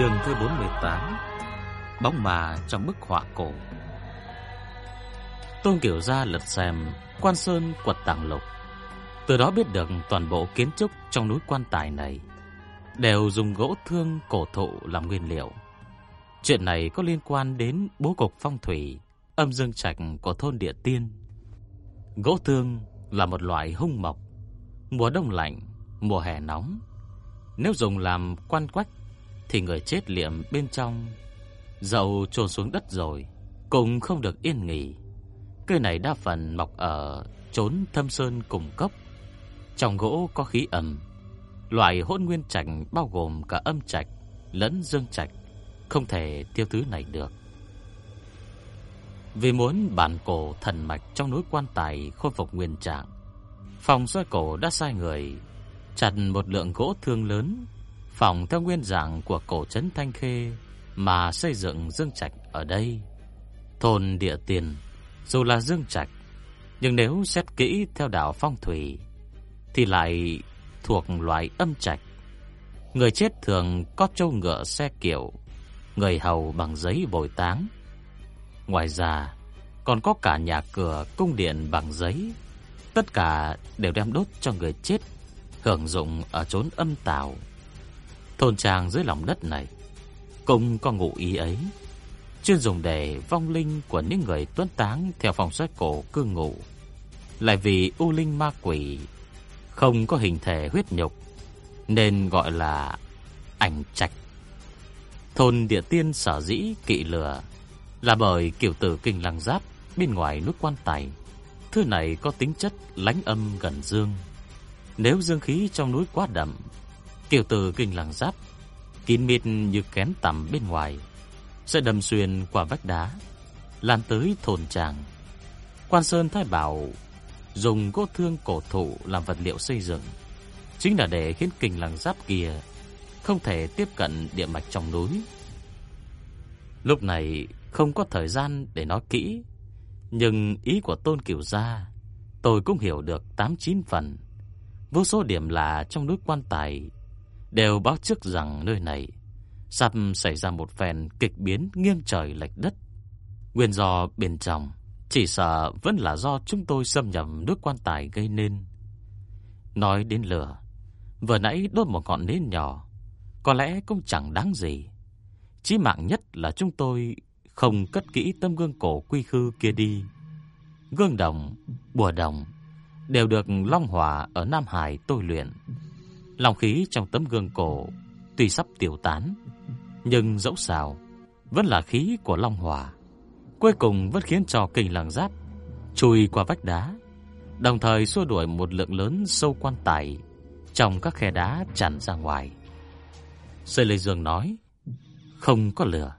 Chương thứ 48 Bóng mà trong bức họa cổ. Tôn Kiểu Gia lật xem Quan Sơn quật tàng lục. Từ đó biết được toàn bộ kiến trúc trong núi quan tài này Đều dùng gỗ thương cổ thụ làm nguyên liệu. Chuyện này có liên quan đến bố cục phong thủy Âm dương trạch của thôn địa tiên. Gỗ thương là một loại hung mộc Mùa đông lạnh, mùa hè nóng. Nếu dùng làm quan quách thì người chết liệm bên trong dầu trôn xuống đất rồi cũng không được yên nghỉ. Cây này đa phần mọc ở chốn thâm sơn cùng cốc. Trong gỗ có khí ẩm. Loại hỗn nguyên trạch bao gồm cả âm trạch lẫn dương trạch, không thể tiêu thứ này được. Vì muốn bản cổ thần mạch trong núi quan tài khôi phục nguyên trạng, phòng soi cổ đã sai người chặt một lượng gỗ thương lớn phòng theo nguyên dạng của cổ trấn Thanh Khê mà xây dựng dương trạch ở đây. Thôn địa tiền dù là dương trạch, nhưng nếu xét kỹ theo đạo phong thủy thì lại thuộc loại âm trạch. Người chết thường có trâu ngựa xe kiệu, người hầu bằng giấy bồi táng. Ngoài ra, còn có cả nhà cửa cung điện bằng giấy. Tất cả đều đem đốt cho người chết, hưởng dụng ở chốn âm tào. Thôn trang dưới lòng đất này cũng có ngụ ý ấy, chuyên dùng để vong linh của những người tuấn táng theo phong sách cổ cư ngụ. Lại vì u linh ma quỷ không có hình thể huyết nhục nên gọi là ảnh trạch. Thôn địa tiên sở dĩ kỵ lửa là bởi kiểu tử kinh lăng giáp bên ngoài nút quan tài. Thứ này có tính chất lánh âm gần dương. Nếu dương khí trong núi quá đậm Kiều tử kinh lẳng giáp, Kín mít như kén tằm bên ngoài, Sẽ đâm xuyên qua vách đá, Lan tới thôn tràng. Quan Sơn Thái Bảo Dùng gỗ thương cổ thụ làm vật liệu xây dựng, Chính là để khiến kinh lẳng giáp kia Không thể tiếp cận địa mạch trong núi. Lúc này không có thời gian để nói kỹ, Nhưng ý của Tôn Kiều Gia, Tôi cũng hiểu được 8-9 phần. Vô số điểm là trong núi quan tài đều báo trước rằng nơi này sắp xảy ra một phen kịch biến nghiêng trời lệch đất. Nguyên do bên trong chỉ sợ vẫn là do chúng tôi xâm nhập nước quan tài gây nên. Nói đến lửa, vừa nãy đốt một ngọn nến nhỏ, có lẽ cũng chẳng đáng gì. Chí mạng nhất là chúng tôi không cất kỹ tấm gương cổ quy khư kia đi. Gương đồng, bùa đồng đều được Long Hòa ở Nam Hải tôi luyện. Lòng khí trong tấm gương cổ tuy sắp tiêu tán, nhưng dẫu sao vẫn là khí của Long hòa Cuối cùng vẫn khiến cho kinh làng giáp chui qua vách đá, đồng thời xua đuổi một lượng lớn sâu quan tài trong các khe đá tràn ra ngoài. Sê Lê Dương nói, không có lửa,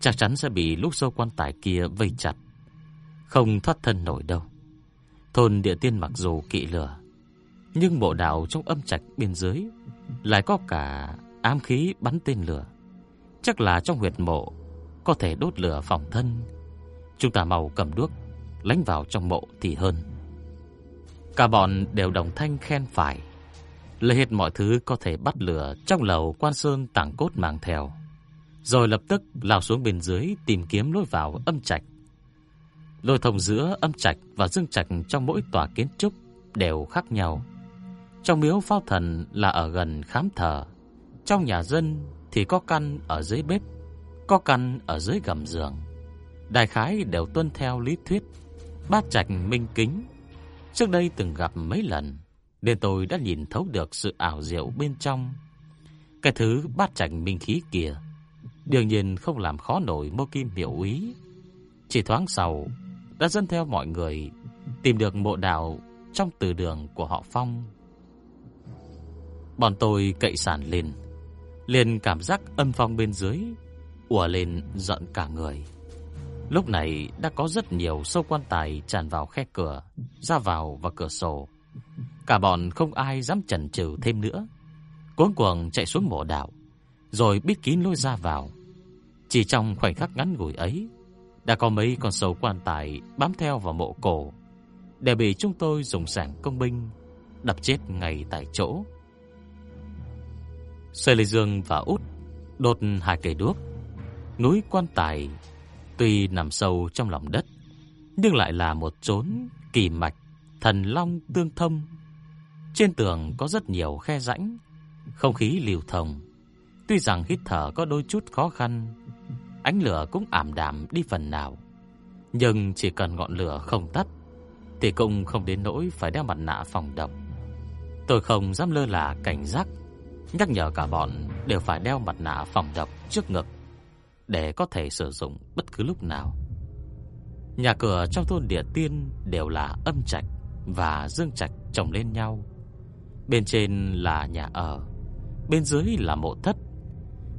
chắc chắn sẽ bị lúc sâu quan tài kia vây chặt, không thoát thân nổi đâu. Thôn địa tiên mặc dù kỵ lửa, nhưng bộ đạo trong âm trạch bên dưới lại có cả ám khí bắn tên lửa. Chắc là trong huyệt mộ có thể đốt lửa phòng thân. Chúng ta mau cầm đuốc, lánh vào trong mộ thì hơn. Cả bọn đều đồng thanh khen phải. Lấy hết mọi thứ có thể bắt lửa trong lầu quan sơn tảng cốt mang theo. Rồi lập tức lao xuống bên dưới tìm kiếm lối vào âm trạch. Lối thông giữa âm trạch và dương trạch trong mỗi tòa kiến trúc đều khác nhau. Trong miếu phao thần là ở gần khám thờ. Trong nhà dân thì có căn ở dưới bếp, Có căn ở dưới gầm giường. Đại khái đều tuân theo lý thuyết Bát trạch minh kính. Trước đây từng gặp mấy lần Nên tôi đã nhìn thấu được sự ảo diệu bên trong. Cái thứ bát trạch minh khí kia Đương nhiên không làm khó nổi mô kim hiệu ý. Chỉ thoáng sau, Đã dân theo mọi người Tìm được mộ đạo Trong từ đường của họ Phong. Bọn tôi cậy sàn lên liền cảm giác âm phong bên dưới ùa lên giận cả người. Lúc này đã có rất nhiều sâu quan tài tràn vào khe cửa, ra vào và cửa sổ. Cả bọn không ai dám chần chừ thêm nữa. Cuống cuồng chạy xuống mộ đạo, rồi bít kín lối ra vào. Chỉ trong khoảnh khắc ngắn ngủi ấy, đã có mấy con sâu quan tài bám theo vào mộ cổ, để bị chúng tôi dùng sảng công binh đập chết ngay tại chỗ. Sơ Lê Dương và Út đột hai cây đuốc. Núi quan tài tuy nằm sâu trong lòng đất, nhưng lại là một chốn kỳ mạch thần long tương thông. Trên tường có rất nhiều khe rãnh, không khí lưu thông. Tuy rằng hít thở có đôi chút khó khăn, ánh lửa cũng ảm đạm đi phần nào, nhưng chỉ cần ngọn lửa không tắt thì cũng không đến nỗi phải đeo mặt nạ phòng độc. Tôi không dám lơ là cảnh giác, nhắc nhở cả bọn đều phải đeo mặt nạ phòng độc trước ngực để có thể sử dụng bất cứ lúc nào. Nhà cửa trong thôn Địa Tiên đều là âm trạch và dương trạch chồng lên nhau. Bên trên là nhà ở, bên dưới là mộ thất.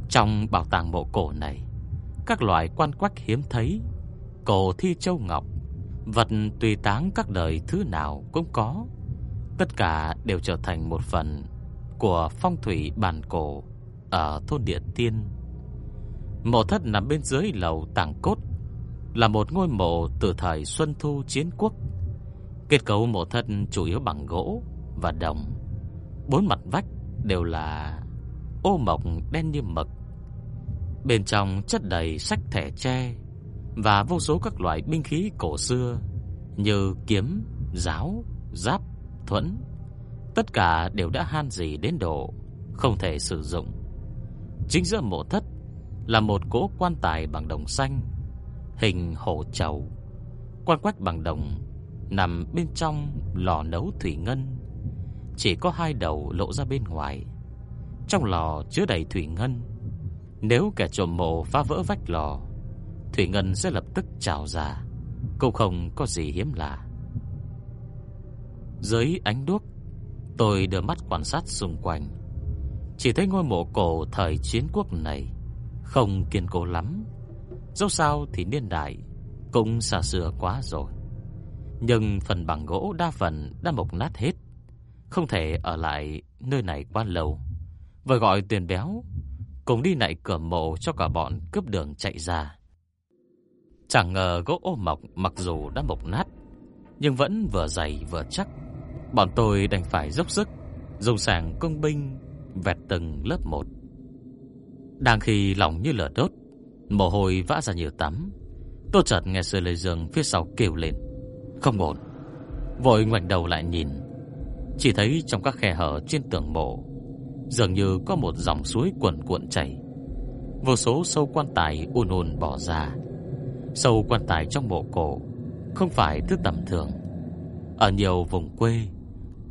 Trong bảo tàng mộ cổ này, các loại quan quách hiếm thấy, cổ thi châu ngọc, vật tùy táng các đời thứ nào cũng có. Tất cả đều trở thành một phần của phong thủy bản cổ ở thôn Địa Tiên. Mộ thất nằm bên dưới lầu tảng cốt là một ngôi mộ từ thời Xuân Thu chiến quốc. Kết cấu mộ thất chủ yếu bằng gỗ và đồng. Bốn mặt vách đều là ô mộc đen như mực. Bên trong chất đầy sách thẻ tre và vô số các loại binh khí cổ xưa như kiếm, giáo, giáp, thuẫn. Tất cả đều đã han gì đến độ không thể sử dụng. Chính giữa mộ thất là một cỗ quan tài bằng đồng xanh, hình hổ trầu. Quan quách bằng đồng nằm bên trong lò nấu thủy ngân, chỉ có hai đầu lộ ra bên ngoài. Trong lò chứa đầy thủy ngân. Nếu kẻ trộm mộ phá vỡ vách lò, thủy ngân sẽ lập tức trào ra, cũng không có gì hiếm lạ. Dưới ánh đuốc, tôi đưa mắt quan sát xung quanh, chỉ thấy ngôi mộ cổ thời chiến quốc này không kiên cố lắm. Dẫu sao thì niên đại cũng xa xưa quá rồi. Nhưng phần bằng gỗ đa phần đã mục nát hết, không thể ở lại nơi này quá lâu. Vừa gọi tiền béo cùng đi lại cửa mộ cho cả bọn cướp đường chạy ra. Chẳng ngờ gỗ ô mộc mặc dù đã mục nát, nhưng vẫn vừa dày vừa chắc. Bọn tôi đành phải dốc sức dùng sàng công binh vẹt từng lớp một. Đang khi lòng như lửa đốt, mồ hôi vã ra nhiều tắm, Tô chợt nghe sư Lê Dương phía sau kêu lên, không ổn. Vội ngoảnh đầu lại nhìn, chỉ thấy trong các khe hở trên tường mộ, dường như có một dòng suối cuồn cuộn chảy. Vô số sâu quan tài ùn ùn bỏ ra. Sâu quan tài trong mộ cổ không phải thứ tầm thường. Ở nhiều vùng quê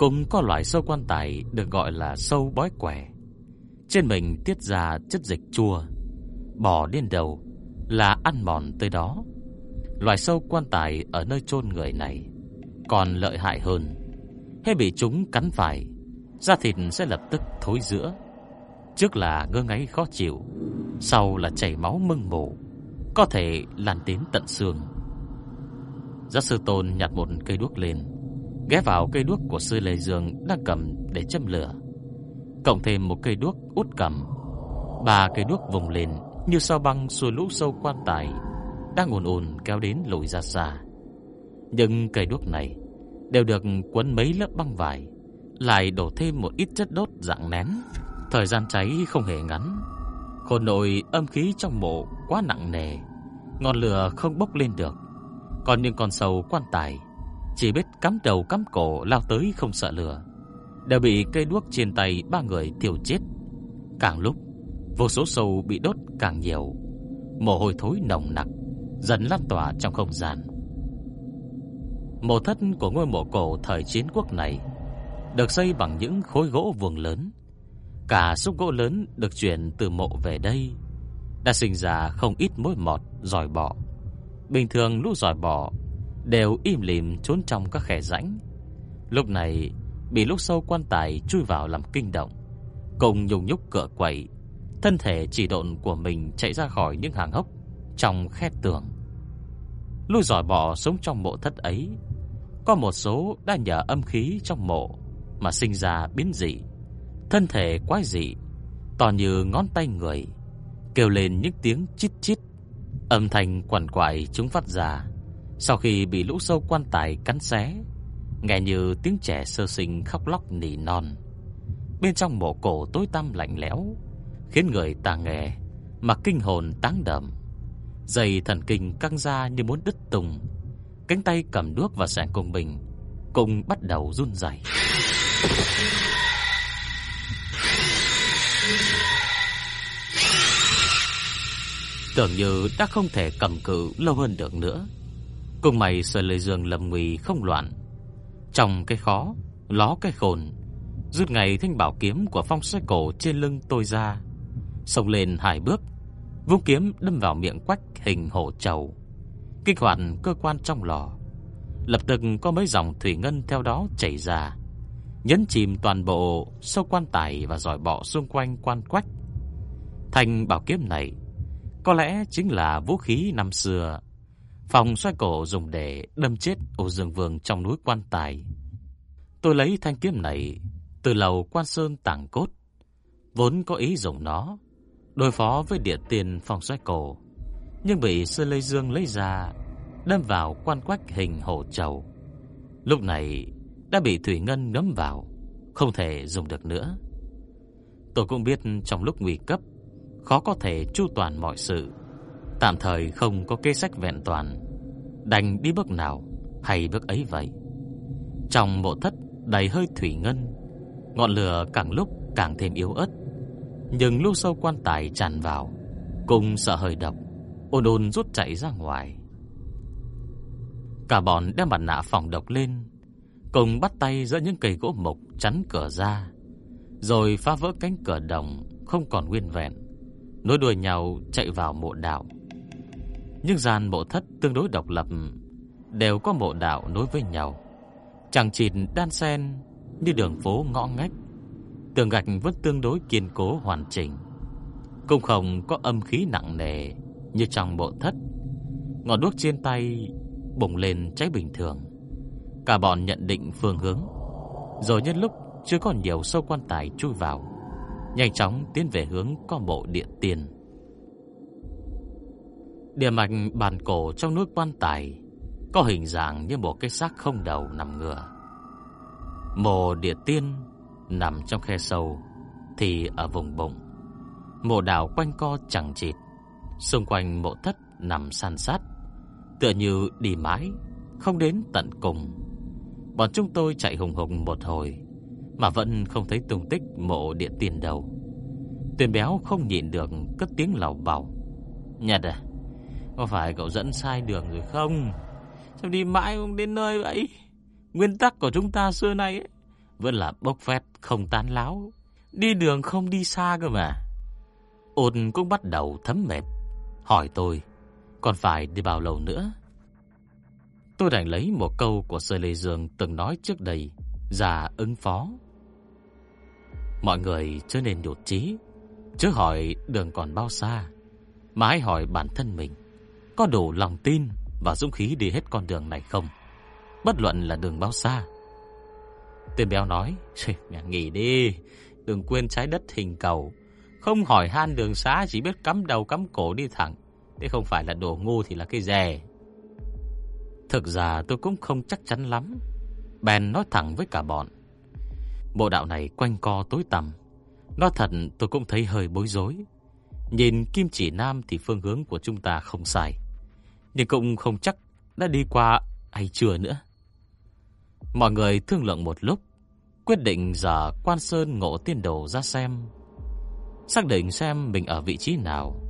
cũng có loại sâu quan tài được gọi là sâu bói quẻ. Trên mình tiết ra chất dịch chua. Bỏ điên đầu Là ăn mòn tới đó. Loài sâu quan tài ở nơi chôn người này Còn lợi hại hơn. Hay bị chúng cắn phải, Da thịt sẽ lập tức thối giữa. Trước là ngơ ngáy khó chịu, Sau là chảy máu mưng mủ, Có thể lan đến tận xương. Giác sư tôn nhặt một cây đuốc lên. Ghé vào cây đuốc của sư Lê Dương Đang cầm để châm lửa. Cộng thêm một cây đuốc út cầm, Ba cây đuốc vùng lên Như sao băng xuôi lũ sâu quan tài, Đang ồn ồn kéo đến lùi ra xa. Nhưng cây đuốc này Đều được quấn mấy lớp băng vải, Lại đổ thêm một ít chất đốt dạng nén. Thời gian cháy không hề ngắn Khôn nội âm khí trong mộ quá nặng nề, Ngọn lửa không bốc lên được, Còn những con sâu quan tài chỉ biết cắm đầu cắm cổ lao tới không sợ lửa đã bị cây đuốc trên tay ba người tiêu chết. Càng lúc, vô số sâu bị đốt càng nhiều, mồ hôi thối nồng nặc dần lan tỏa trong không gian. Mộ thất của ngôi mộ cổ thời chiến quốc này được xây bằng những khối gỗ vuông lớn. Cả xúc gỗ lớn được chuyển từ mộ về đây đã sinh ra không ít mối mọt giỏi bọ. Bình thường lũ giỏi bọ đều im lìm trốn trong các khe rãnh. Lúc này bị lúc sâu quan tài chui vào làm kinh động, cùng nhùng nhúc cửa quậy, Thân thể chỉ độn của mình chạy ra khỏi những hàng hốc Trong khe tường Lũ giỏi bò sống trong mộ thất ấy Có một số đã nhờ âm khí trong mộ Mà sinh ra biến dị Thân thể quái dị To như ngón tay người Kêu lên những tiếng chít chít Âm thanh quằn quại chúng phát ra sau khi bị lũ sâu quan tài cắn xé, Nghe như tiếng trẻ sơ sinh khóc lóc nỉ non. Bên trong mộ cổ tối tăm lạnh lẽo, Khiến người ta nghe, Mà kinh hồn táng đậm Dây thần kinh căng ra như muốn đứt tung Cánh tay cầm đuốc và sàn cùng mình Cũng bắt đầu run rẩy. Tưởng như đã không thể cầm cự lâu hơn được nữa. Cùng mày sợ lời giường lầm nguy không loạn. Trong cái khó, Ló cái khôn Rút ngày thanh bảo kiếm của phong xoay cổ trên lưng tôi ra. Xông lên hai bước, Vung kiếm đâm vào miệng quách hình hổ trầu. Kích hoạt cơ quan trong lò. Lập tức có mấy dòng thủy ngân theo đó chảy ra. Nhấn chìm toàn bộ sâu quan tài và giỏi bọ xung quanh quan quách. Thành bảo kiếm này Có lẽ chính là vũ khí năm xưa Phòng xoay cổ dùng để đâm chết Ô Dương Vương trong núi quan tài. Tôi lấy thanh kiếm này Từ lầu quan sơn tàng cốt, Vốn có ý dùng nó Đối phó với địa tiền phòng xoay cổ, Nhưng bị Sơ Lê Dương lấy ra, Đâm vào quan quách hình hổ trầu Lúc này Đã bị Thủy Ngân ngấm vào, Không thể dùng được nữa. Tôi cũng biết trong lúc nguy cấp, Khó có thể chu toàn mọi sự. Tạm thời không có kế sách vẹn toàn. Đành đi bước nào Hay bước ấy vậy. Trong mộ thất đầy hơi thủy ngân, Ngọn lửa càng lúc càng thêm yếu ớt. Nhưng lúc sâu quan tài tràn vào, Cùng sợ hơi độc Ôn ôn rút chạy ra ngoài. Cả bọn đem mặt nạ phòng độc lên, Cùng bắt tay giữa những cây gỗ mộc Chắn cửa ra, Rồi phá vỡ cánh cửa đồng Không còn nguyên vẹn. Nối đuôi nhau chạy vào mộ đạo. Nhưng gian mộ thất tương đối độc lập, Đều có mộ đạo nối với nhau. Chẳng chịt đan sen Như đường phố ngõ ngách, Tường gạch vẫn tương đối kiên cố hoàn chỉnh. Cũng không có âm khí nặng nề Như trong bộ thất. Ngọn đuốc trên tay Bùng lên cháy bình thường. Cả bọn nhận định phương hướng, Rồi nhân lúc chưa còn nhiều sâu quan tài chui vào, Nhanh chóng tiến về hướng có bộ địa tiền Địa mạch bàn cổ trong núi quan tài Có hình dạng như một cái xác không đầu nằm ngửa. Mộ địa tiên nằm trong khe sâu, Thì ở vùng bụng. Mộ đảo quanh co chẳng chịt, Xung quanh mộ thất nằm san sát, Tựa như đi mãi, Không đến tận cùng. Bọn chúng tôi chạy hùng hùng một hồi, Mà vẫn không thấy tung tích mộ địa tiên đâu. Tuyền béo không nhịn được Cất tiếng lảo bảo Nhật à có phải cậu dẫn sai đường rồi không? Sao đi mãi không đến nơi vậy? Nguyên tắc của chúng ta xưa nay ấy, Vẫn là bốc phét không tán láo. Đi đường không đi xa cơ mà. Ôn cũng bắt đầu thấm mệt. Hỏi tôi Còn phải đi bao lâu nữa? Tôi đành lấy một câu của Sơ Lê Dương từng nói trước đây ra ứng phó. Mọi người chớ nên nhột trí, chớ hỏi đường còn bao xa, mà hãy hỏi bản thân mình có đủ lòng tin và dũng khí đi hết con đường này không? Bất luận là đường bao xa. Tên béo nói, nghỉ đi, đừng quên trái đất hình cầu. Không hỏi han đường xá chỉ biết cắm đầu cắm cổ đi thẳng. Thế không phải là đồ ngu thì là cái rè. Thực ra tôi cũng không chắc chắn lắm. Bèn nói thẳng với cả bọn. Bộ đạo này quanh co tối tăm. Nói thật tôi cũng thấy hơi bối rối. Nhìn kim chỉ nam thì phương hướng của chúng ta không sai. Nhưng cũng không chắc đã đi qua hay chưa nữa. Mọi người thương lượng một lúc. Quyết định giờ quan sơn ngộ tiên đồ ra xem. Xác định xem mình ở vị trí nào.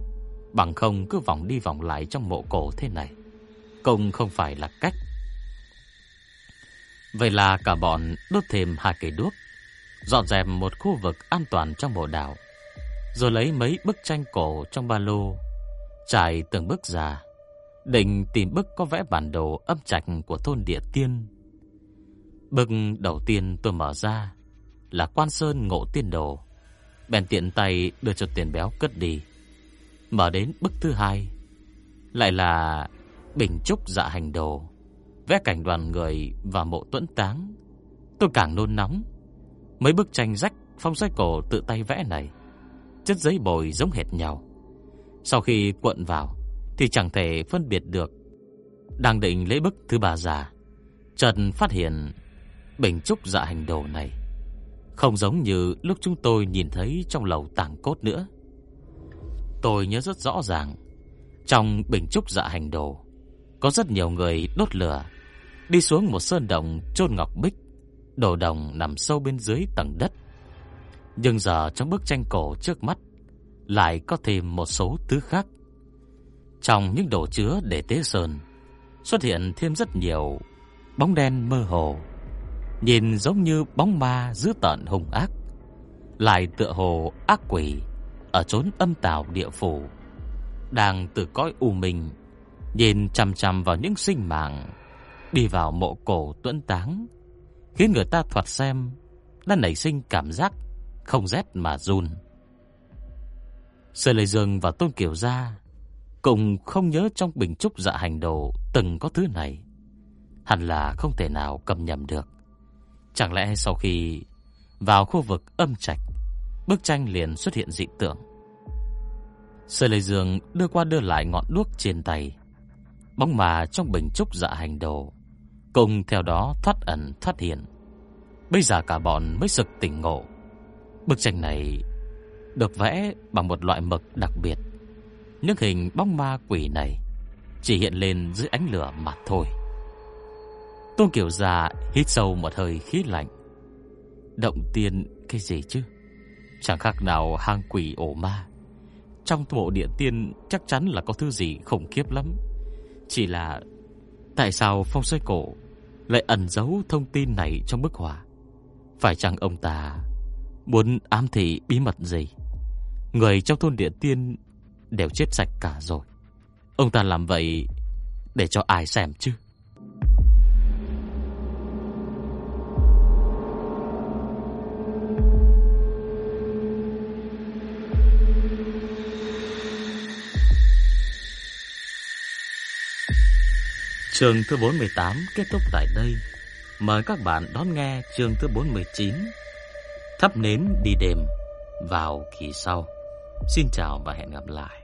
Bằng không cứ vòng đi vòng lại trong mộ cổ thế này. Cũng không phải là cách. Vậy là cả bọn đốt thêm hai cây đuốc, dọn dẹp một khu vực an toàn trong mộ đảo, rồi lấy mấy bức tranh cổ trong ba lô, trải từng bức ra, định tìm bức có vẽ bản đồ âm trạch của thôn địa tiên. Bức đầu tiên tôi mở ra là Quan Sơn Ngộ Tiên Đồ. Bèn tiện tay đưa cho tiền béo cất đi. Mở đến bức thứ hai, Lại là Bình trúc dạ hành đồ. Vẽ cảnh đoàn người và mộ tuẫn táng. Tôi càng nôn nóng. Mấy bức tranh rách, phong sách cổ tự tay vẽ này. Chất giấy bồi giống hệt nhau. Sau khi cuộn vào thì chẳng thể phân biệt được. Đang định lấy bức thứ bà già, Trần phát hiện Bình trúc dạ hành đồ này Không giống như lúc chúng tôi nhìn thấy trong lầu tàng cốt nữa. Tôi nhớ rất rõ ràng Trong bình trúc dạ hành đồ Có rất nhiều người đốt lửa Đi xuống một sơn đồng chôn ngọc bích Đồ đồng nằm sâu bên dưới tầng đất. Nhưng giờ trong bức tranh cổ trước mắt Lại có thêm một số thứ khác. Trong những đồ chứa để tế sơn, Xuất hiện thêm rất nhiều Bóng đen mơ hồ, Nhìn giống như bóng ma dữ tợn hung ác, Lại tựa hồ ác quỷ Ở chốn âm tào địa phủ, Đang từ cõi u minh, Nhìn chằm chằm vào những sinh mạng, Đi vào mộ cổ tuẫn táng, Khiến người ta thoạt xem Đã nảy sinh cảm giác Không rét mà run. Sơ Lê Dương và Tôn Kiều Gia Cùng không nhớ trong bình trúc dạ hành đồ Từng có thứ này. Hẳn là không thể nào cầm nhầm được. Chẳng lẽ sau khi Vào khu vực âm trạch, Bức tranh liền xuất hiện dị tượng? Sơ Lê Dương đưa qua đưa lại ngọn đuốc trên tay. Bóng mà trong bình trúc dạ hành đồ, Cùng theo đó thoát ẩn, thoát hiện. Bây giờ cả bọn mới sực tỉnh ngộ. Bức tranh này Được vẽ bằng một loại mực đặc biệt. Những hình bóng ma quỷ này Chỉ hiện lên dưới ánh lửa mà thôi. Tôn Kiều già hít sâu một hơi khí lạnh. Động tiên cái gì chứ? Chẳng khác nào hang quỷ ổ ma. Trong mộ địa tiên chắc chắn là có thứ gì khủng khiếp lắm. Chỉ là Tại sao phong xoay cổ Lại ẩn giấu thông tin này trong bức họa? Phải chăng ông ta Muốn ám thị bí mật gì? Người trong thôn địa tiên Đều chết sạch cả rồi Ông ta làm vậy Để cho ai xem chứ Chương thứ 48 kết thúc tại đây. Mời các bạn đón nghe chương thứ 49 Thắp nến đi đêm vào kỳ sau. Xin chào và hẹn gặp lại.